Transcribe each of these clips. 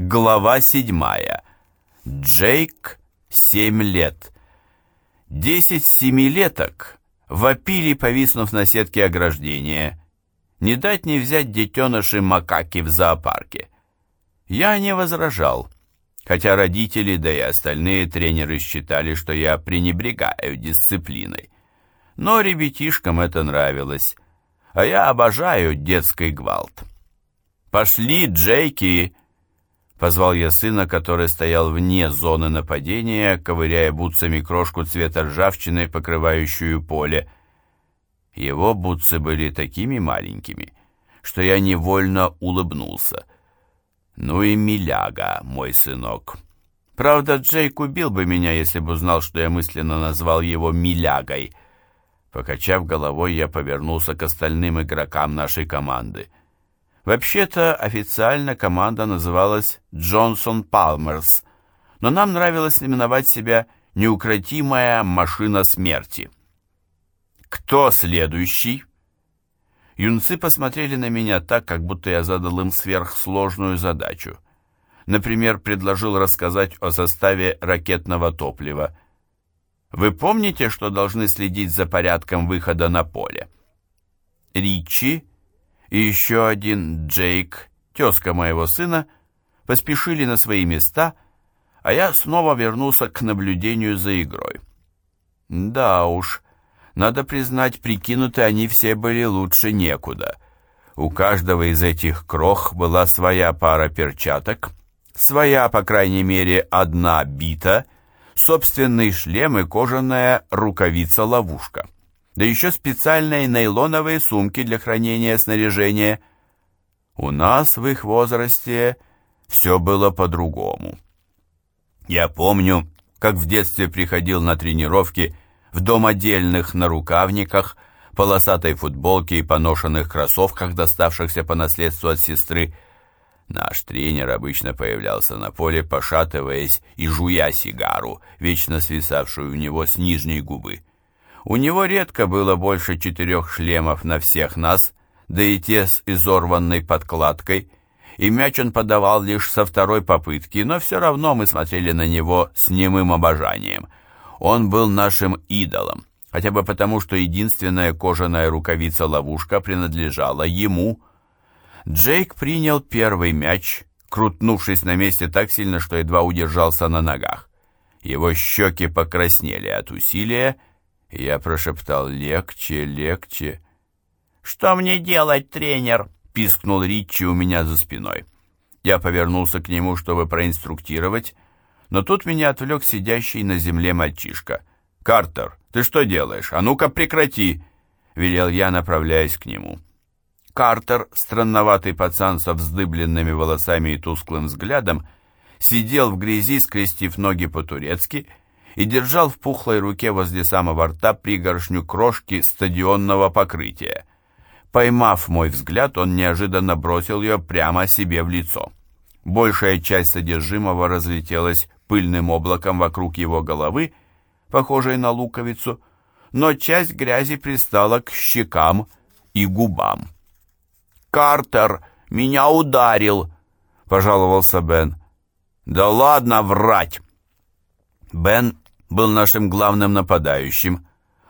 Глава седьмая. Джейк, семь лет. Десять семилеток вопили, повиснув на сетке ограждения. Не дать не взять детеныши макаки в зоопарке. Я не возражал, хотя родители, да и остальные тренеры считали, что я пренебрегаю дисциплиной. Но ребятишкам это нравилось, а я обожаю детский гвалт. «Пошли, Джейки!» Позвал я сына, который стоял вне зоны нападения, ковыряя бутсами крошку цвета ржавчины, покрывающую поле. Его бутсы были такими маленькими, что я невольно улыбнулся. Ну и миляга, мой сынок. Правда, Джейк убил бы меня, если бы узнал, что я мысленно назвал его милягой. Покачав головой, я повернулся к остальным игрокам нашей команды. Вообще-то официально команда называлась Джонсон Палмерс, но нам нравилось именовать себя «Неукротимая машина смерти». «Кто следующий?» Юнцы посмотрели на меня так, как будто я задал им сверхсложную задачу. Например, предложил рассказать о составе ракетного топлива. Вы помните, что должны следить за порядком выхода на поле? Ричи и еще один Джейк, тезка моего сына, поспешили на свои места, а я снова вернулся к наблюдению за игрой. Да уж, надо признать, прикинуты они все были лучше некуда. У каждого из этих крох была своя пара перчаток, своя, по крайней мере, одна бита, собственный шлем и кожаная рукавица-ловушка да еще специальные нейлоновые сумки для хранения снаряжения. У нас в их возрасте все было по-другому. Я помню, как в детстве приходил на тренировки в дом отдельных нарукавниках, полосатой футболке и поношенных кроссовках, доставшихся по наследству от сестры. Наш тренер обычно появлялся на поле, пошатываясь и жуя сигару, вечно свисавшую у него с нижней губы. У него редко было больше четырех шлемов на всех нас, да и те с изорванной подкладкой, и мяч он подавал лишь со второй попытки, но все равно мы смотрели на него с немым обожанием. Он был нашим идолом, хотя бы потому, что единственная кожаная рукавица-ловушка принадлежала ему. Джейк принял первый мяч, крутнувшись на месте так сильно, что едва удержался на ногах. Его щеки покраснели от усилия, я прошептал «Легче, легче». «Что мне делать, тренер?» — пискнул Ричи у меня за спиной. Я повернулся к нему, чтобы проинструктировать, но тут меня отвлек сидящий на земле мальчишка. «Картер, ты что делаешь? А ну-ка прекрати!» — велел я, направляясь к нему. Картер, странноватый пацан со вздыбленными волосами и тусклым взглядом, сидел в грязи, скрестив ноги по-турецки, и держал в пухлой руке возле самого рта пригоршню крошки стадионного покрытия. Поймав мой взгляд, он неожиданно бросил ее прямо себе в лицо. Большая часть содержимого разлетелась пыльным облаком вокруг его головы, похожей на луковицу, но часть грязи пристала к щекам и губам. «Картер меня ударил!» — пожаловался Бен. «Да ладно врать!» Бен был нашим главным нападающим,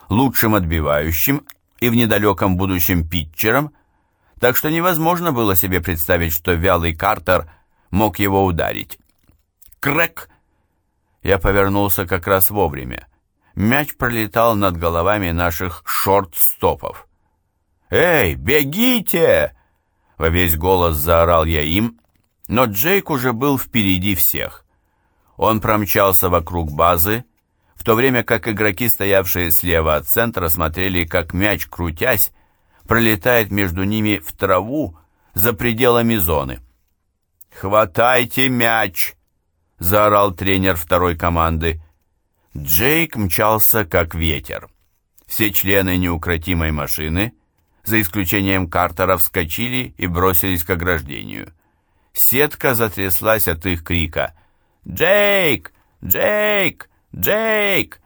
лучшим отбивающим и в недалеком будущем питчером, так что невозможно было себе представить, что вялый Картер мог его ударить. Крэк! Я повернулся как раз вовремя. Мяч пролетал над головами наших шорт-стопов. «Эй, бегите!» Во весь голос заорал я им, но Джейк уже был впереди всех. Он промчался вокруг базы, то время как игроки, стоявшие слева от центра, смотрели, как мяч, крутясь, пролетает между ними в траву за пределами зоны. «Хватайте мяч!» — заорал тренер второй команды. Джейк мчался, как ветер. Все члены неукротимой машины, за исключением Картера, вскочили и бросились к ограждению. Сетка затряслась от их крика. «Джейк! Джейк! Джейк!»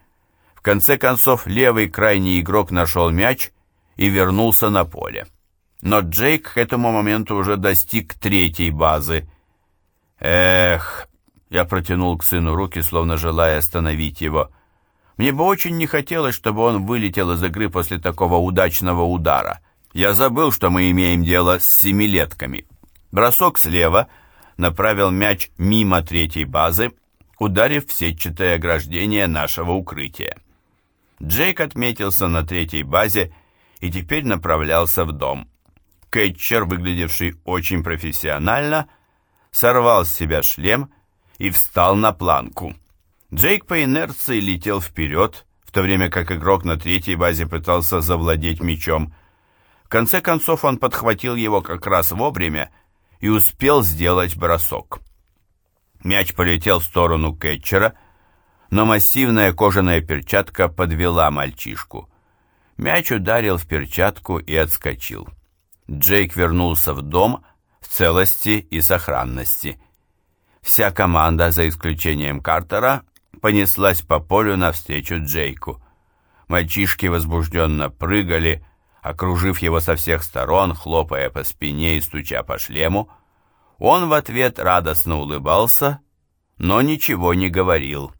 В конце концов, левый крайний игрок нашел мяч и вернулся на поле. Но Джейк к этому моменту уже достиг третьей базы. «Э, Я протянул к сыну руки, словно желая остановить его. Мне бы очень не хотелось, чтобы он вылетел из игры после такого удачного удара. Я забыл, что мы имеем дело с семилетками. Бросок слева направил мяч мимо третьей базы, ударив в сетчатое ограждение нашего укрытия. Джейк отметился на третьей базе и теперь направлялся в дом. Кэтчер, выглядевший очень профессионально, сорвал с себя шлем и встал на планку. Джейк по инерции летел вперед, в то время как игрок на третьей базе пытался завладеть мячом. В конце концов он подхватил его как раз вовремя и успел сделать бросок. Мяч полетел в сторону кетчера, но массивная кожаная перчатка подвела мальчишку. Мяч ударил в перчатку и отскочил. Джейк вернулся в дом в целости и сохранности – Вся команда, за исключением Картера, понеслась по полю навстречу Джейку. Мальчишки возбужденно прыгали, окружив его со всех сторон, хлопая по спине и стуча по шлему. Он в ответ радостно улыбался, но ничего не говорил.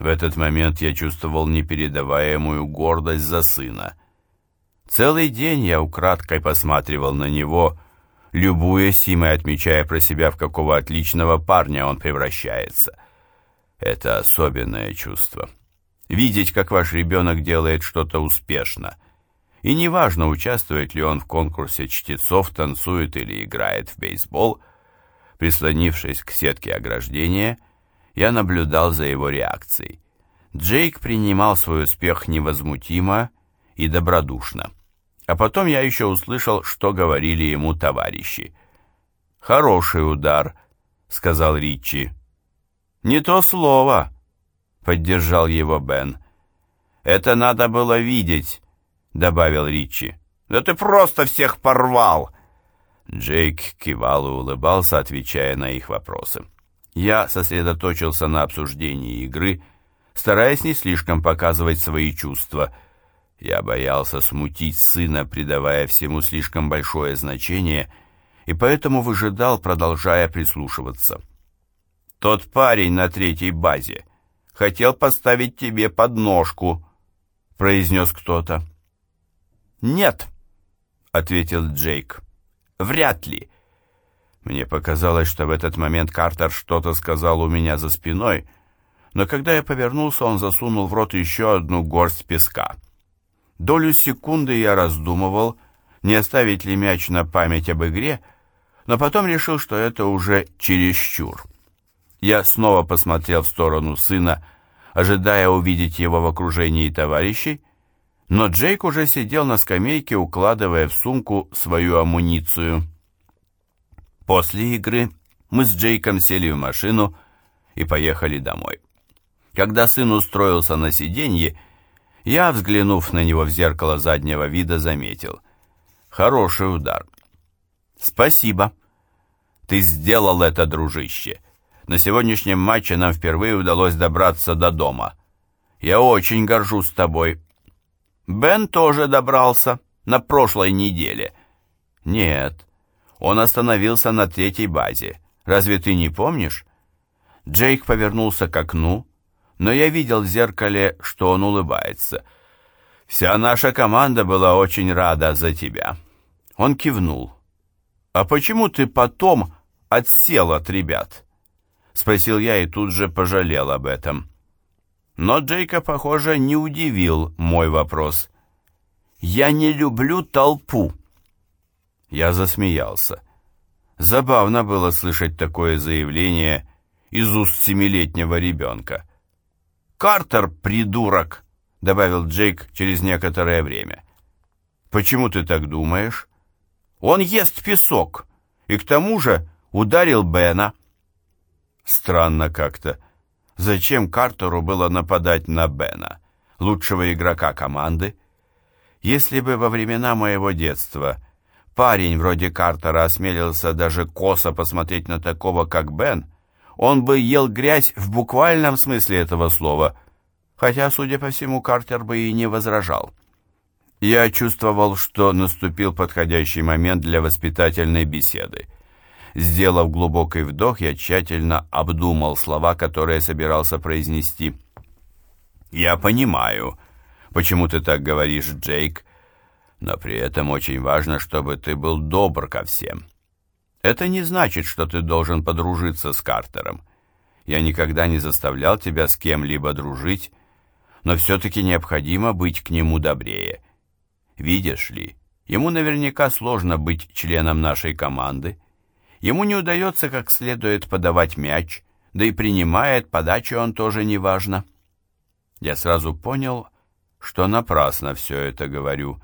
В этот момент я чувствовал непередаваемую гордость за сына. Целый день я украдкой посматривал на него, любуясь им и отмечая про себя, в какого отличного парня он превращается. Это особенное чувство. Видеть, как ваш ребенок делает что-то успешно. И неважно, участвует ли он в конкурсе чтецов, танцует или играет в бейсбол, прислонившись к сетке ограждения, я наблюдал за его реакцией. Джейк принимал свой успех невозмутимо и добродушно. А потом я еще услышал, что говорили ему товарищи. «Хороший удар», — сказал Ричи. «Не то слово», — поддержал его Бен. «Это надо было видеть», — добавил Ричи. «Да ты просто всех порвал!» Джейк кивал и улыбался, отвечая на их вопросы. Я сосредоточился на обсуждении игры, стараясь не слишком показывать свои чувства — я боялся смутить сына, придавая всему слишком большое значение, и поэтому выжидал, продолжая прислушиваться. «Тот парень на третьей базе хотел поставить тебе подножку», — произнес кто-то. «Нет», — ответил Джейк. «Вряд ли». Мне показалось, что в этот момент Картер что-то сказал у меня за спиной, но когда я повернулся, он засунул в рот еще одну горсть песка. Долю секунды я раздумывал, не оставить ли мяч на память об игре, но потом решил, что это уже чересчур. Я снова посмотрел в сторону сына, ожидая увидеть его в окружении товарищей, но Джейк уже сидел на скамейке, укладывая в сумку свою амуницию. После игры мы с Джейком сели в машину и поехали домой. Когда сын устроился на сиденье, я, взглянув на него в зеркало заднего вида, заметил. Хороший удар. Спасибо. Ты сделал это, дружище. На сегодняшнем матче нам впервые удалось добраться до дома. Я очень горжусь тобой. Бен тоже добрался на прошлой неделе. Нет, он остановился на третьей базе. Разве ты не помнишь? Джейк повернулся к окну, но я видел в зеркале, что он улыбается. «Вся наша команда была очень рада за тебя». Он кивнул. «А почему ты потом отсел от ребят?» Спросил я и тут же пожалел об этом. Но Джейка, похоже, не удивил мой вопрос. «Я не люблю толпу». Я засмеялся. Забавно было слышать такое заявление из уст семилетнего ребенка. Картер — придурок», — добавил Джейк через некоторое время. «Почему ты так думаешь?» «Он ест песок, и к тому же ударил Бена». Странно как-то. Зачем Картеру было нападать на Бена, лучшего игрока команды? Если бы во времена моего детства парень вроде Картера осмелился даже косо посмотреть на такого, как Бен, он бы ел грязь в буквальном смысле этого слова, хотя, судя по всему, Картер бы и не возражал. Я чувствовал, что наступил подходящий момент для воспитательной беседы. Сделав глубокий вдох, я тщательно обдумал слова, которые собирался произнести. «Я понимаю, почему ты так говоришь, Джейк, но при этом очень важно, чтобы ты был добр ко всем. Это не значит, что ты должен подружиться с Картером. Я никогда не заставлял тебя с кем-либо дружить, но все-таки необходимо быть к нему добрее. Видишь ли, ему наверняка сложно быть членом нашей команды. Ему не удается как следует подавать мяч, да и принимает подачу он тоже неважно. Я сразу понял, что напрасно все это говорю.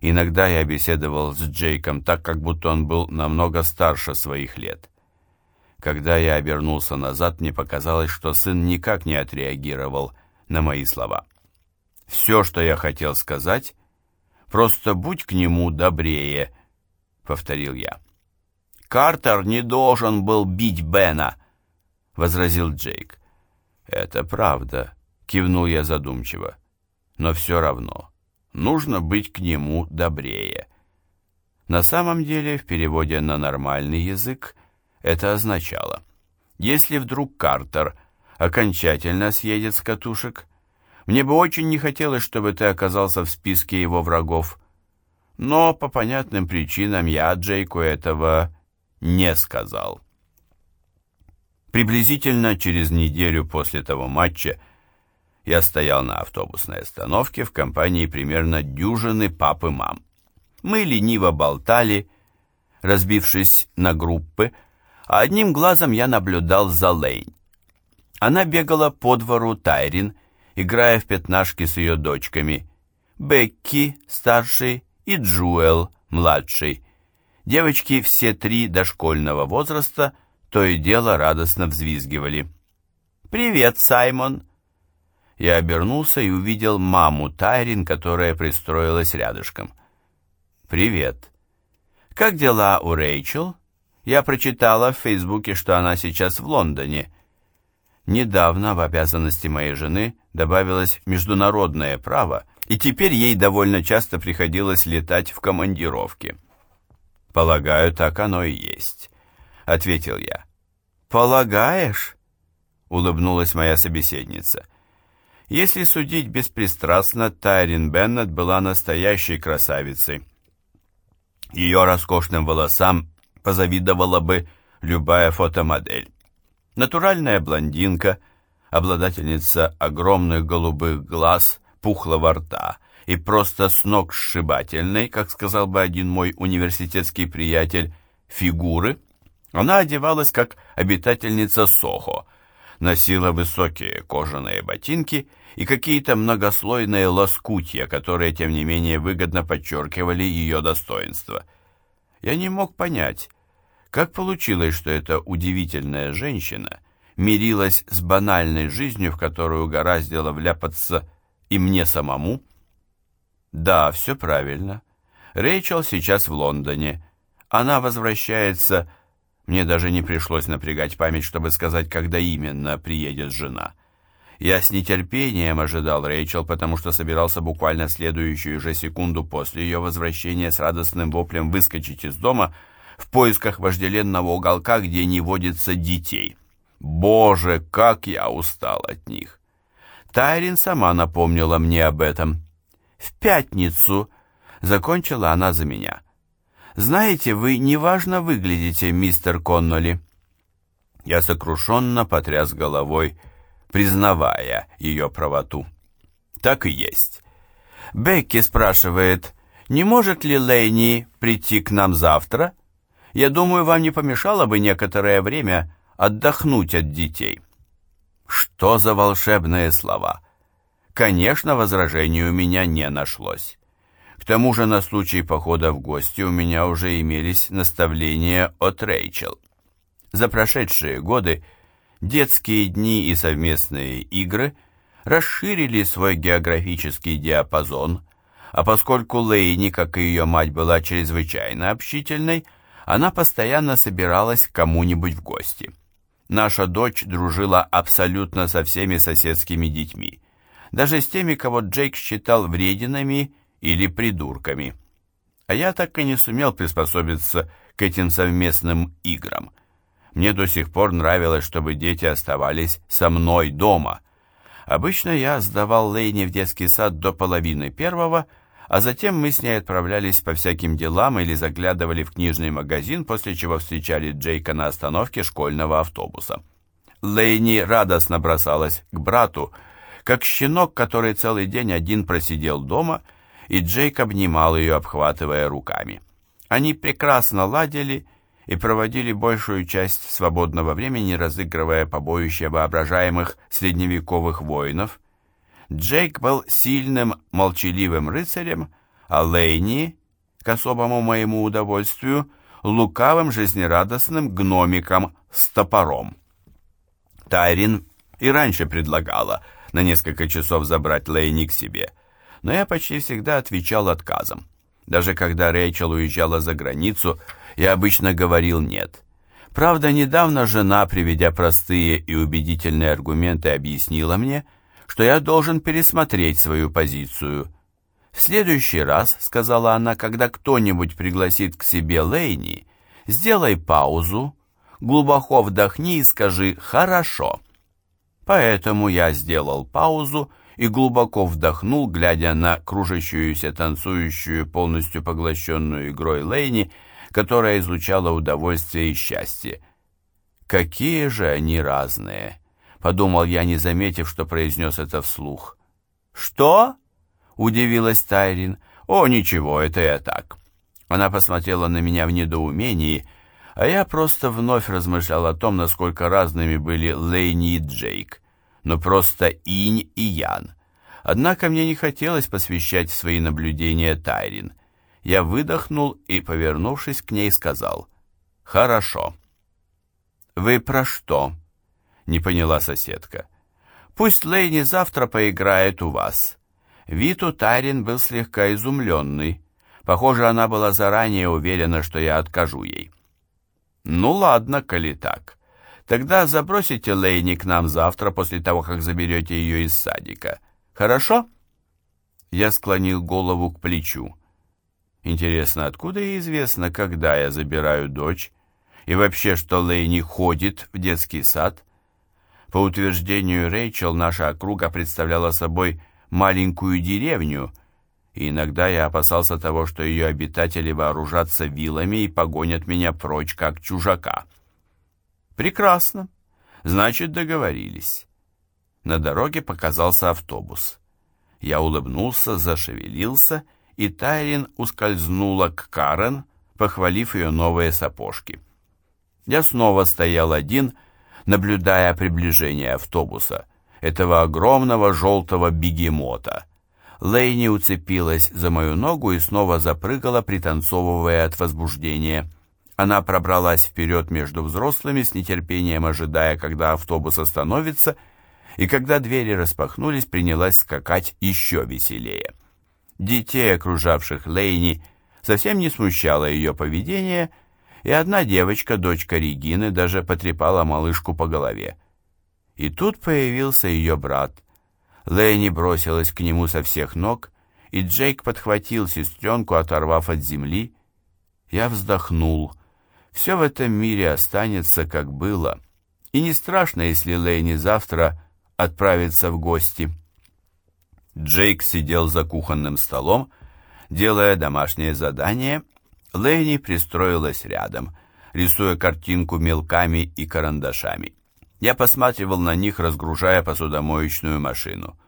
Иногда я беседовал с Джейком так, как будто он был намного старше своих лет. Когда я обернулся назад, мне показалось, что сын никак не отреагировал на мои слова. Все, что я хотел сказать, просто будь к нему добрее, повторил я. Картер не должен был бить Бена, возразил Джейк. Это правда, кивнул я задумчиво. Но все равно нужно быть к нему добрее. На самом деле, в переводе на нормальный язык, это означало, если вдруг Картер окончательно съедет с катушек, мне бы очень не хотелось, чтобы ты оказался в списке его врагов. Но по понятным причинам я Джейку этого не сказал. Приблизительно через неделю после того матча я стоял на автобусной остановке в компании примерно дюжины пап и мам. Мы лениво болтали, разбившись на группы, а одним глазом я наблюдал за Лейн. Она бегала по двору Тайрин, играя в пятнашки с ее дочками, Бекки, старший, и Джуэл, младший. Девочки все три дошкольного возраста то и дело радостно взвизгивали. «Привет, Саймон!» Я обернулся и увидел маму Тайрин, которая пристроилась рядышком. «Привет. Как дела у Рэйчел? Я прочитала в Фейсбуке, что она сейчас в Лондоне. Недавно в обязанности моей жены добавилось международное право, и теперь ей довольно часто приходилось летать в командировки». «Полагаю, так оно и есть», — ответил я. «Полагаешь?» — улыбнулась моя собеседница. — если судить беспристрастно, Тайрин Беннет была настоящей красавицей. Ее роскошным волосам позавидовала бы любая фотомодель. Натуральная блондинка, обладательница огромных голубых глаз, пухлого рта и просто с ног сшибательной, как сказал бы один мой университетский приятель, фигуры, она одевалась как обитательница Сохо – носила высокие кожаные ботинки и какие-то многослойные лоскутья, которые, тем не менее, выгодно подчеркивали ее достоинство. Я не мог понять, как получилось, что эта удивительная женщина мирилась с банальной жизнью, в которую угораздило вляпаться и мне самому. Да, все правильно. Рэйчел сейчас в Лондоне. Она возвращается мне даже не пришлось напрягать память, чтобы сказать, когда именно приедет жена. Я с нетерпением ожидал Рэйчел, потому что собирался буквально следующую же секунду после ее возвращения с радостным воплем выскочить из дома в поисках вожделенного уголка, где не водится детей. Боже, как я устал от них! Тайрин сама напомнила мне об этом. «В пятницу!» — закончила она за меня. «Знаете, вы неважно выглядите, мистер Конноли». Я сокрушенно потряс головой, признавая ее правоту. Так и есть. Бекки спрашивает, не может ли Лэйни прийти к нам завтра? Я думаю, вам не помешало бы некоторое время отдохнуть от детей. Что за волшебные слова? Конечно, возражений у меня не нашлось. К тому же на случай похода в гости у меня уже имелись наставления от Рэйчел. За прошедшие годы детские дни и совместные игры расширили свой географический диапазон, а поскольку Лейни, как и ее мать, была чрезвычайно общительной, она постоянно собиралась к кому-нибудь в гости. Наша дочь дружила абсолютно со всеми соседскими детьми, даже с теми, кого Джейк считал врединами или придурками. А я так и не сумел приспособиться к этим совместным играм. Мне до сих пор нравилось, чтобы дети оставались со мной дома. Обычно я сдавал Лейни в детский сад до половины первого, а затем мы с ней отправлялись по всяким делам или заглядывали в книжный магазин, после чего встречали Джейка на остановке школьного автобуса. Лейни радостно бросалась к брату, как щенок, который целый день один просидел дома, и Джейк обнимал ее, обхватывая руками. Они прекрасно ладили и проводили большую часть свободного времени, разыгрывая побоище воображаемых средневековых воинов. Джейк был сильным, молчаливым рыцарем, а Лейни, к особому моему удовольствию, лукавым, жизнерадостным гномиком с топором. Тайрин и раньше предлагала на несколько часов забрать Лейни к себе, но я почти всегда отвечал отказом. Даже когда Рэйчел уезжала за границу, я обычно говорил «нет». Правда, недавно жена, приведя простые и убедительные аргументы, объяснила мне, что я должен пересмотреть свою позицию. «В следующий раз, — сказала она, — когда кто-нибудь пригласит к себе Лейни, сделай паузу, глубоко вдохни и скажи «хорошо». Поэтому я сделал паузу и глубоко вдохнул, глядя на кружащуюся, танцующую, полностью поглощенную игрой Лейни, которая излучала удовольствие и счастье. «Какие же они разные!» — подумал я, не заметив, что произнес это вслух. «Что?» — удивилась Тайрин. «О, ничего, это я так». Она посмотрела на меня в недоумении, а я просто вновь размышлял о том, насколько разными были Лейни и Джейк, но просто инь и ян. Однако мне не хотелось посвящать свои наблюдения Тайрин — я выдохнул и, повернувшись к ней, сказал «Хорошо». «Вы про что?» — не поняла соседка. «Пусть Лейни завтра поиграет у вас». Вид у Тарин был слегка изумленный. Похоже, она была заранее уверена, что я откажу ей. «Ну ладно, коли так. Тогда забросите Лейни к нам завтра после того, как заберете ее из садика. Хорошо?» Я склонил голову к плечу. Интересно, откуда ей известно, когда я забираю дочь? И вообще, что Лейни ходит в детский сад? По утверждению Рэйчел, наша округа представляла собой маленькую деревню, и иногда я опасался того, что ее обитатели вооружатся вилами и погонят меня прочь, как чужака. Прекрасно. Значит, договорились. На дороге показался автобус. Я улыбнулся, зашевелился и Тайрин ускользнула к Карен, похвалив ее новые сапожки. Я снова стоял один, наблюдая приближение автобуса, этого огромного желтого бегемота. Лейни уцепилась за мою ногу и снова запрыгала, пританцовывая от возбуждения. Она пробралась вперед между взрослыми, с нетерпением ожидая, когда автобус остановится, и когда двери распахнулись, принялась скакать еще веселее. Детей, окружавших Лейни, совсем не смущало ее поведение, и одна девочка, дочка Регины, даже потрепала малышку по голове. И тут появился ее брат. Лейни бросилась к нему со всех ног, и Джейк подхватил сестренку, оторвав от земли. Я вздохнул. Все в этом мире останется, как было. И не страшно, если Лейни завтра отправится в гости. Джейк сидел за кухонным столом, делая домашнее задание. Лэйни пристроилась рядом, рисуя картинку мелками и карандашами. Я посматривал на них, разгружая посудомоечную машину.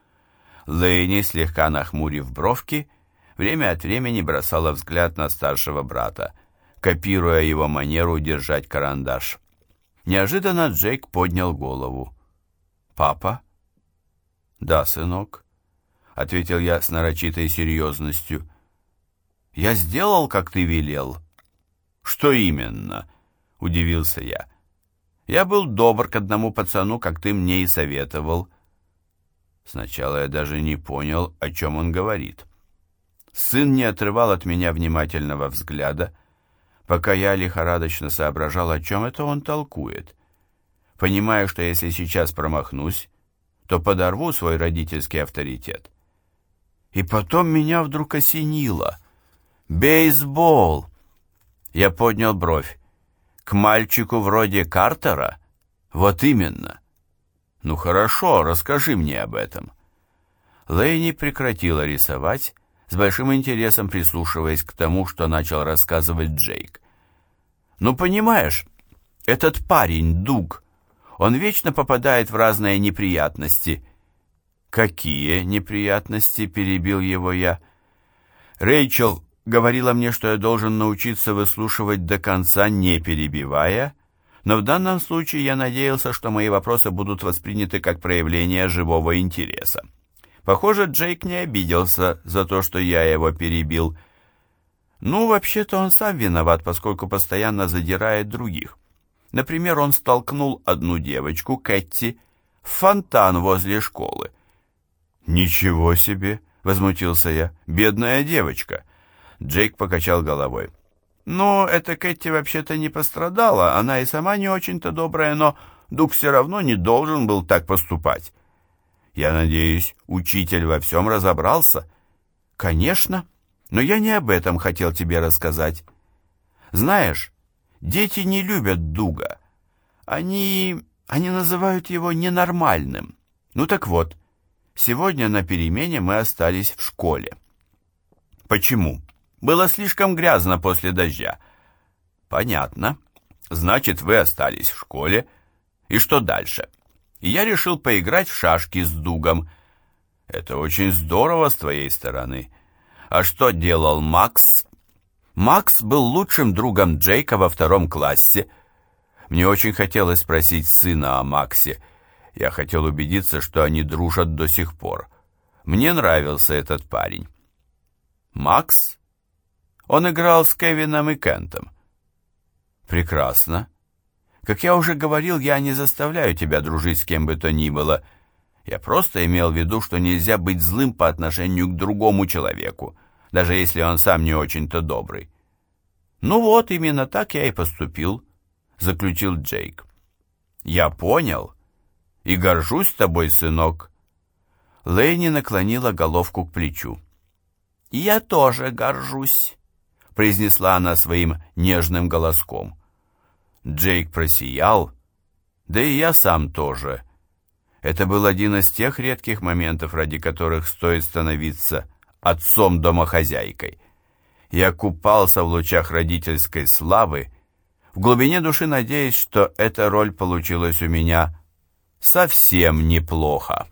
Лэйни, слегка нахмурив бровки, время от времени бросала взгляд на старшего брата, копируя его манеру держать карандаш. Неожиданно Джейк поднял голову. «Папа?» «Да, сынок» ответил я с нарочитой серьезностью. «Я сделал, как ты велел». «Что именно?» — удивился я. «Я был добр к одному пацану, как ты мне и советовал». Сначала я даже не понял, о чем он говорит. Сын не отрывал от меня внимательного взгляда, пока я лихорадочно соображал, о чем это он толкует. Понимая, что если сейчас промахнусь, то подорву свой родительский авторитет. И потом меня вдруг осенило. Бейсбол! Я поднял бровь. К мальчику вроде Картера? Вот именно. Ну хорошо, расскажи мне об этом. Лейни прекратила рисовать, с большим интересом прислушиваясь к тому, что начал рассказывать Джейк. «Ну, понимаешь, этот парень, Дуг, он вечно попадает в разные неприятности». «Какие неприятности?» — перебил его я. «Рэйчел говорила мне, что я должен научиться выслушивать до конца, не перебивая, но в данном случае я надеялся, что мои вопросы будут восприняты как проявление живого интереса. Похоже, Джейк не обиделся за то, что я его перебил. Ну, вообще-то он сам виноват, поскольку постоянно задирает других. Например, он столкнул одну девочку, Кэти, в фонтан возле школы. «Ничего себе!» — возмутился я. «Бедная девочка!» Джейк покачал головой. «Ну, эта Кэти вообще-то не пострадала, она и сама не очень-то добрая, но Дуг все равно не должен был так поступать. Я надеюсь, учитель во всем разобрался?» «Конечно, но я не об этом хотел тебе рассказать. Знаешь, дети не любят Дуга. Они... они называют его ненормальным. Ну так вот, сегодня на перемене мы остались в школе». «Почему?» Было слишком грязно после дождя. Понятно. Значит, вы остались в школе. И что дальше? я решил поиграть в шашки с Дугом. Это очень здорово с твоей стороны. А что делал Макс? Макс был лучшим другом Джейка во втором классе. Мне очень хотелось спросить сына о Максе. Я хотел убедиться, что они дружат до сих пор. Мне нравился этот парень. Макс он играл с Кевином и Кентом. Прекрасно. Как я уже говорил, я не заставляю тебя дружить с кем бы то ни было. Я просто имел в виду, что нельзя быть злым по отношению к другому человеку, даже если он сам не очень-то добрый. Ну вот, именно так я и поступил, заключил Джейк. Я понял и горжусь тобой, сынок. Лэйни наклонила головку к плечу. «Я тоже горжусь», произнесла она своим нежным голоском. Джейк просиял, да и я сам тоже. Это был один из тех редких моментов, ради которых стоит становиться отцом-домохозяйкой. Я купался в лучах родительской славы, в глубине души надеясь, что эта роль получилась у меня совсем неплохо.